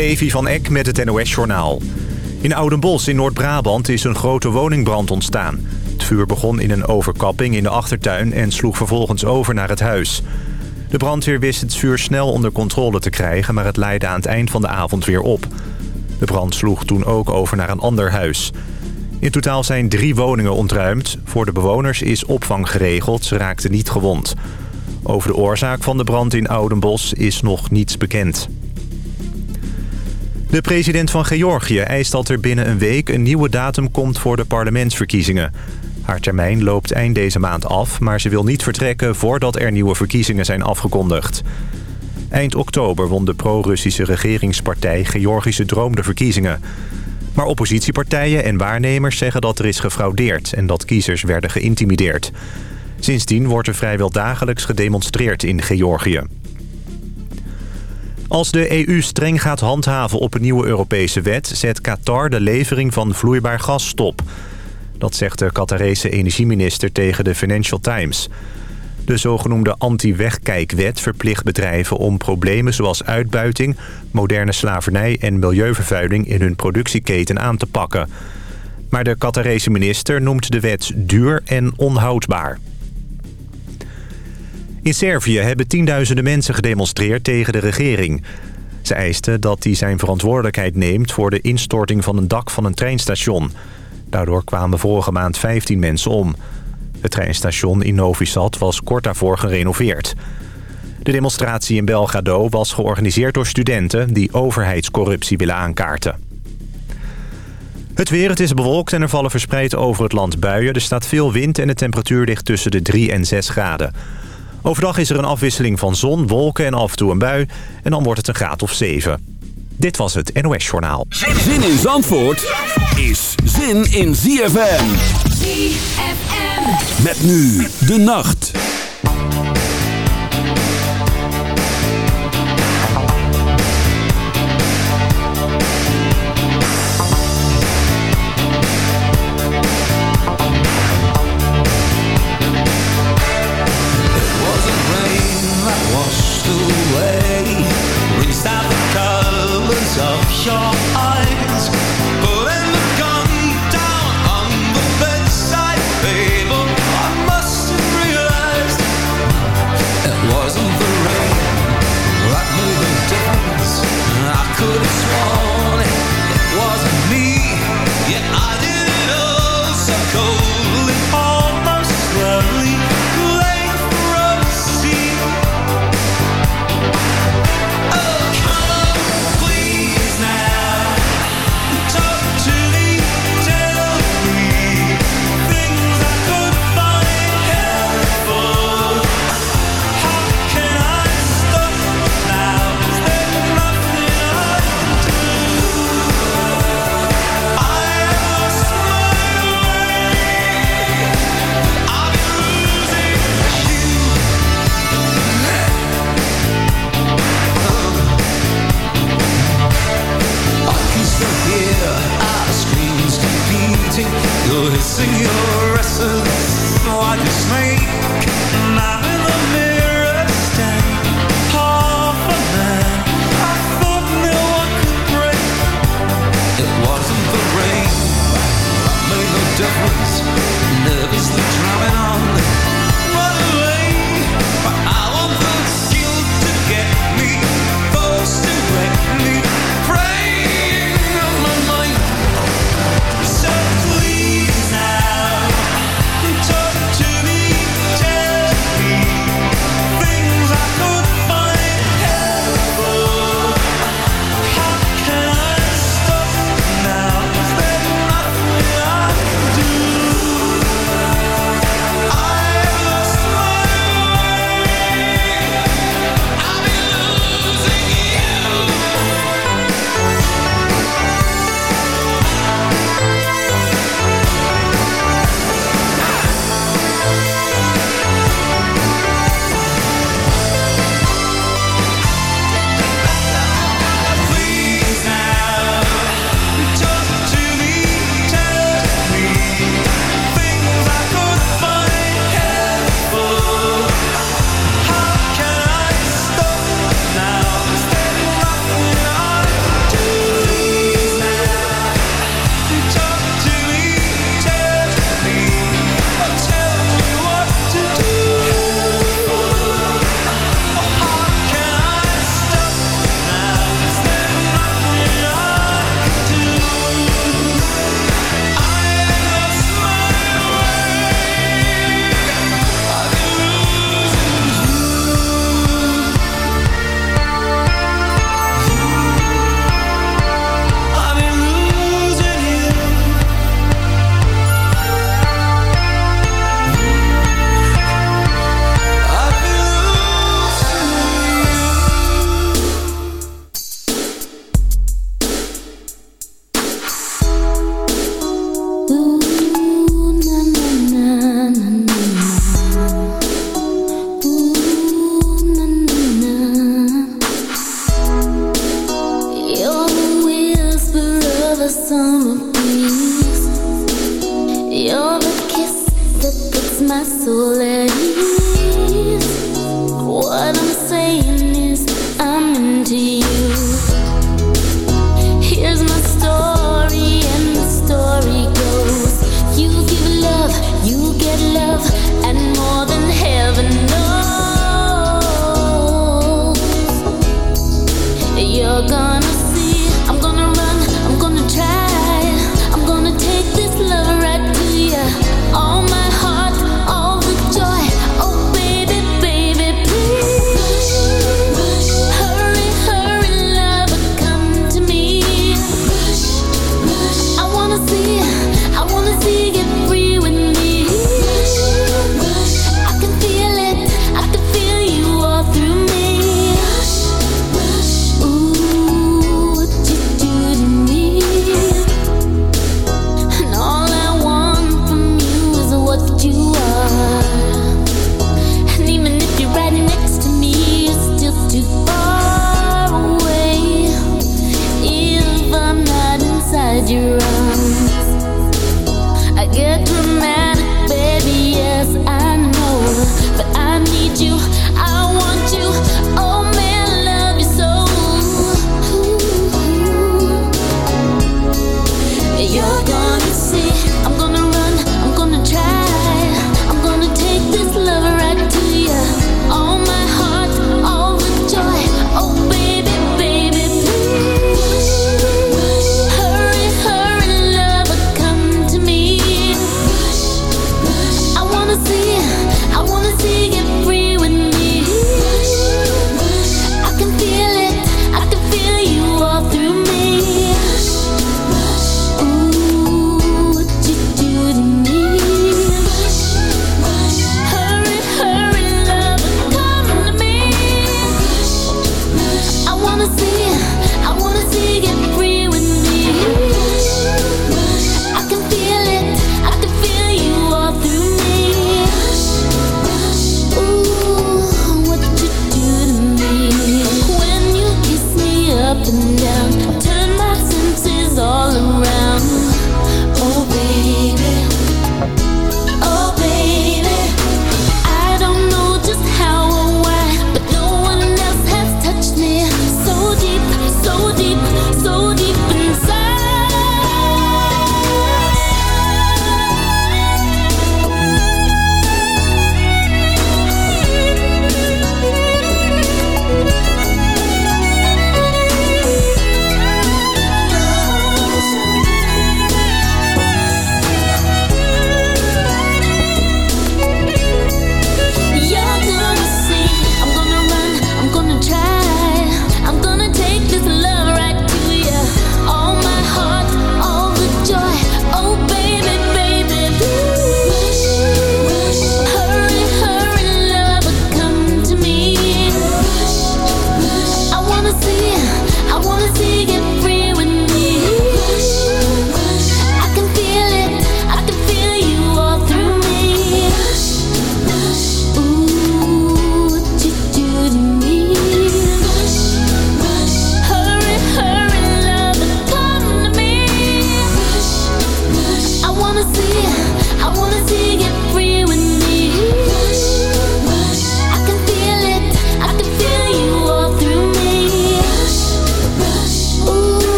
Levi van Eck met het NOS-journaal. In Oudenbos in Noord-Brabant is een grote woningbrand ontstaan. Het vuur begon in een overkapping in de achtertuin en sloeg vervolgens over naar het huis. De brandweer wist het vuur snel onder controle te krijgen... maar het leidde aan het eind van de avond weer op. De brand sloeg toen ook over naar een ander huis. In totaal zijn drie woningen ontruimd. Voor de bewoners is opvang geregeld, ze raakten niet gewond. Over de oorzaak van de brand in Oudenbos is nog niets bekend. De president van Georgië eist dat er binnen een week een nieuwe datum komt voor de parlementsverkiezingen. Haar termijn loopt eind deze maand af, maar ze wil niet vertrekken voordat er nieuwe verkiezingen zijn afgekondigd. Eind oktober won de pro-Russische regeringspartij Georgische Droom de verkiezingen. Maar oppositiepartijen en waarnemers zeggen dat er is gefraudeerd en dat kiezers werden geïntimideerd. Sindsdien wordt er vrijwel dagelijks gedemonstreerd in Georgië. Als de EU streng gaat handhaven op een nieuwe Europese wet... zet Qatar de levering van vloeibaar gas stop. Dat zegt de Qatarese energieminister tegen de Financial Times. De zogenoemde anti-wegkijkwet verplicht bedrijven om problemen zoals uitbuiting... moderne slavernij en milieuvervuiling in hun productieketen aan te pakken. Maar de Qatarese minister noemt de wet duur en onhoudbaar. In Servië hebben tienduizenden mensen gedemonstreerd tegen de regering. Ze eisten dat hij zijn verantwoordelijkheid neemt voor de instorting van een dak van een treinstation. Daardoor kwamen vorige maand 15 mensen om. Het treinstation in Novi Sad was kort daarvoor gerenoveerd. De demonstratie in Belgrado was georganiseerd door studenten... die overheidscorruptie willen aankaarten. Het weer, het is bewolkt en er vallen verspreid over het land buien. Er staat veel wind en de temperatuur ligt tussen de 3 en 6 graden. Overdag is er een afwisseling van zon, wolken en af en toe een bui. En dan wordt het een graad of 7. Dit was het NOS Journaal. Zin in Zandvoort is zin in ZFM. ZFM. Met nu de nacht. shore single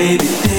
baby.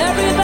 everybody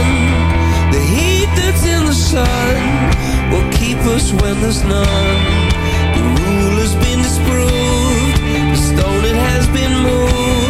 sun The heat that's in the sun Will keep us when there's none. The rule has been disproved. The stone it has been moved.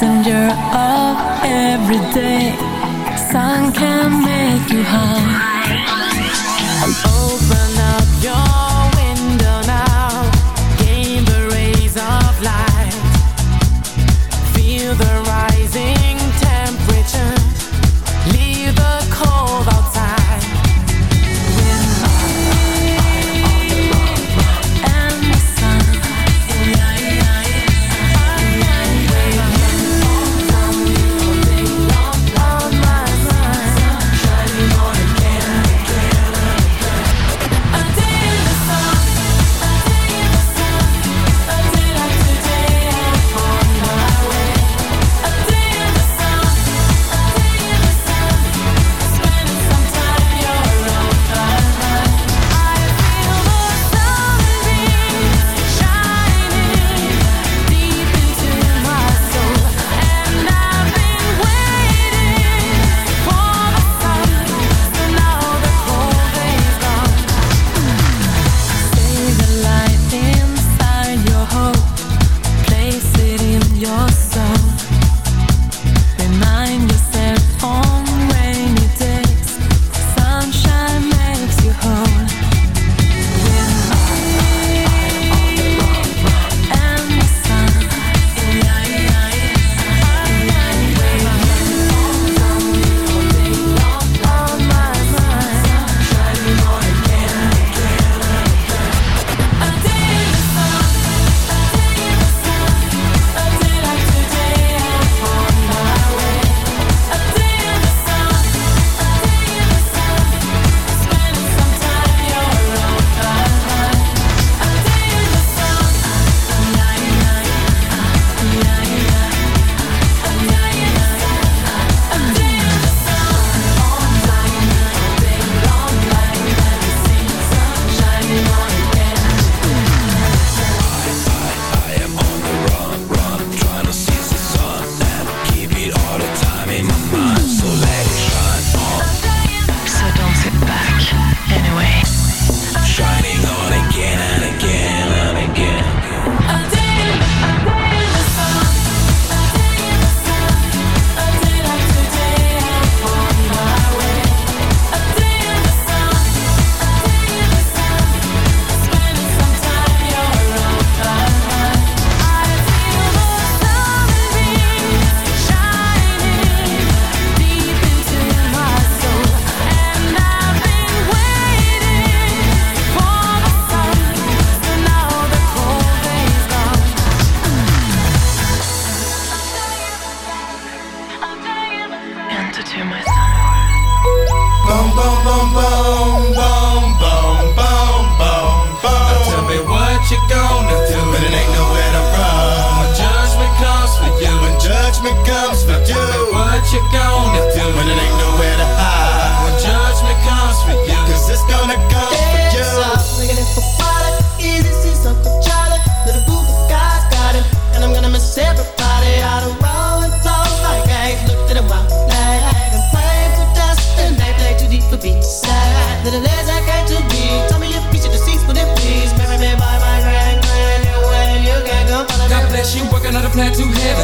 messenger of every day. Sun can make you high.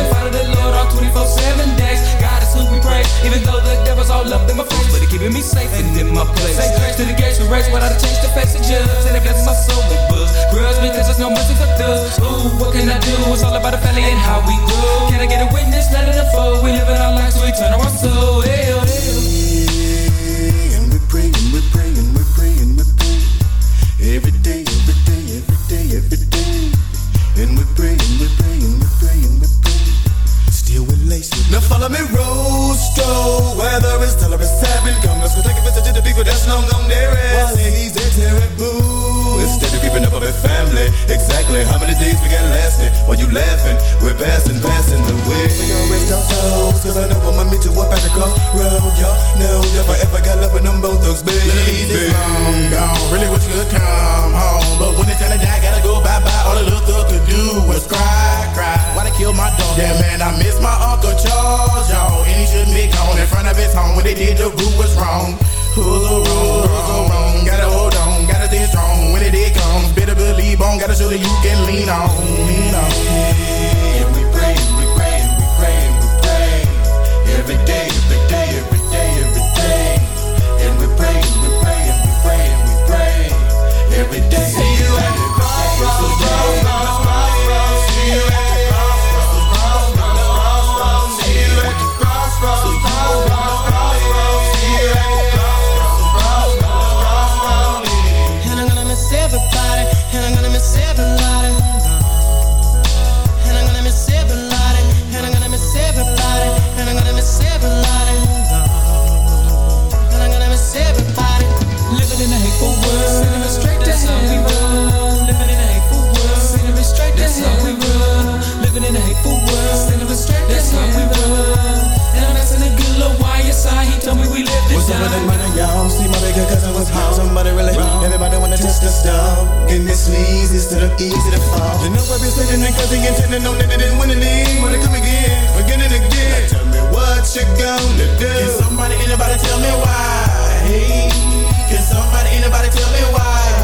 To heaven. Follow the Lord all 24 7 days. God is who we praise, even though the devil's all up in my face. But he keeping me safe and in my place. Say grace to the gates we race without a change to face the judge. And it blesses my soul with books. Grudge because there's no mercy for thugs. Ooh, what can I do? It's all about the family and how we grow. Can I get a witness? Let it unfold. We live in our lives, so we turn our soul. Hell, oh, hell. Oh. And we're praying, we're praying, we're praying, we're praying. Every day, every day, Follow me, Rostro. Weather is tell it's happening. Come, let's go take a visit to the people that's long gone there. While he's a terrible. Keeping up family. Exactly how many days we got lasting? While you laughing, we're passing, passing the way. We gon' rest our souls, cause I know I'ma meet you up at the crossroad. Y'all know if I ever got love with them both thugs, baby. Easy, long gone. Really wish you could come home. But when it's time to die, gotta go bye bye. All the little thug could do was cry, cry. Why they kill my dog? Yeah, man, I miss my Uncle Charles, y'all. And he shouldn't be gone in front of his home. When they did, the group was wrong. Who's wrong? Who's wrong? Gotta stay strong. When it did comes, better believe on. Gotta show that you can lean on, lean on. And we pray, we pray, we pray, we pray. Every day, That's how we roll. Living in a hateful world. That's how we roll. Living in a hateful world. That's how we roll. Good. He told me we What's up with money, y'all? See my cousin was. Somebody really Everybody wanna test the stuff. Easy to fall. You know I've been he intended on come again, again and again. Now tell me what you gonna do. Can somebody, anybody tell me why? Hey, can somebody, anybody tell me why?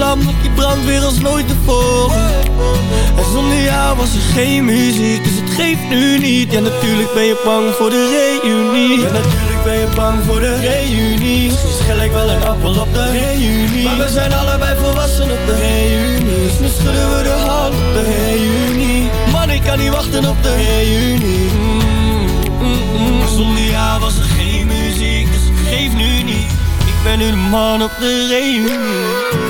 die vlam, want die brandt weer als nooit tevoren En zonder jou was er geen muziek, dus het geeft nu niet. Ja natuurlijk ben je bang voor de reunie. Ja natuurlijk ben je bang voor de reunie. Misschien schel ik wel een appel op de reunie. Maar we zijn allebei volwassen op de reunie. Dus nu schudden we de hand op de reunie. Man ik kan niet wachten op de reunie. Zonder jou was er geen muziek, dus het geeft nu niet. Ik ben nu de man op de reunie.